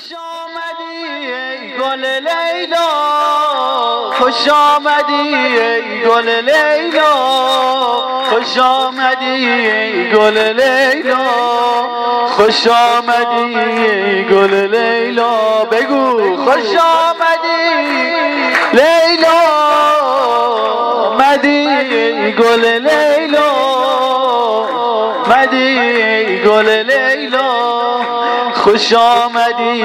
خوش آمدی ای گل لیلا خوش آمدی ای گل لیلا خوش آمدی ای گل لیلا خوش آمدی ای گل لیلا بگو خوش آمدی لیلا مدی گل لیلا مدی گل لیلا. خوش آمدی.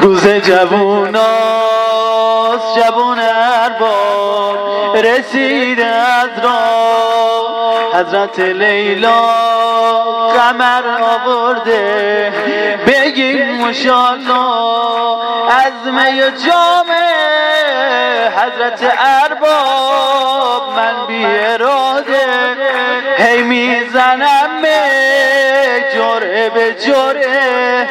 روز جووناست جوون ارباب رسید از راه حضرت لیلا قمر آورده. بگیم مشالله از می و جام حضرت ارباب من بی اراده هی می‌زنم جره به جره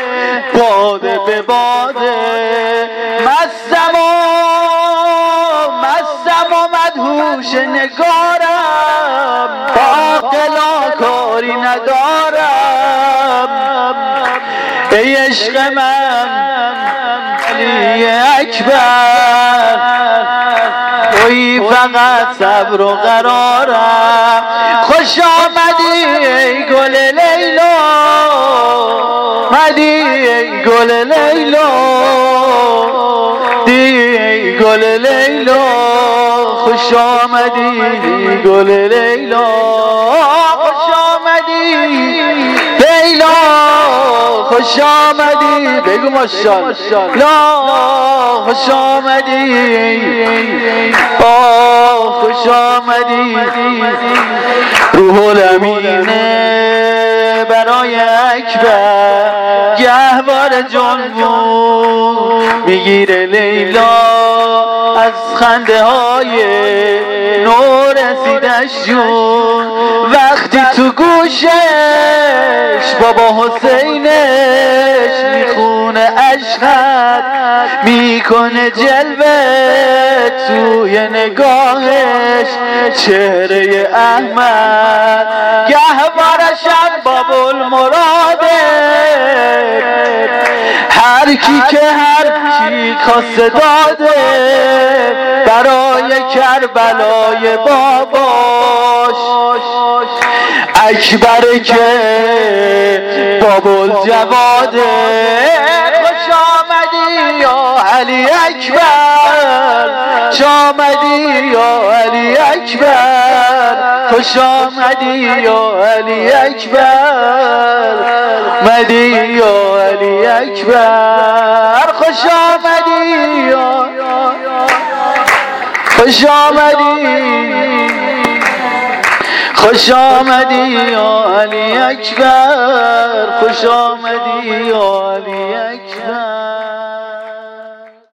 باده به باده. مستم و مستم و مدهوش نگارم با کاری ندارم. ای عشق من علی اکبر توی فقط صبر و قرارم. خوش آمدی ای گل لیلا. مدی گل لیلا. دی گل لیلا. خوش آمدی گل لیلا. خوش آمدی لیلا. خوش آمدی بگو ماشال لا خوش آمدی. آه خوش آمدی. روح الامینه برای اکبر گهوار جنبون می‌گیره لیلا از خنده های نور رسیدش جون وقتی تو گوشش عشقت می‌کنه جلوه توی نگاهش. چهره احمد گهوارشم باب المراده هر کی که هر کی کاسه داده برای کربلای باباش. اکبر که بابل جواده اکبر. شامدی یا علی اکبر؟ خوش آمدی یا علی اکبر؟ مدی یا علی اکبر؟ خوش آمدی یا خوش آمدی. خوش آمدی یا علی اکبر؟ خوش آمدی یا علی اکبر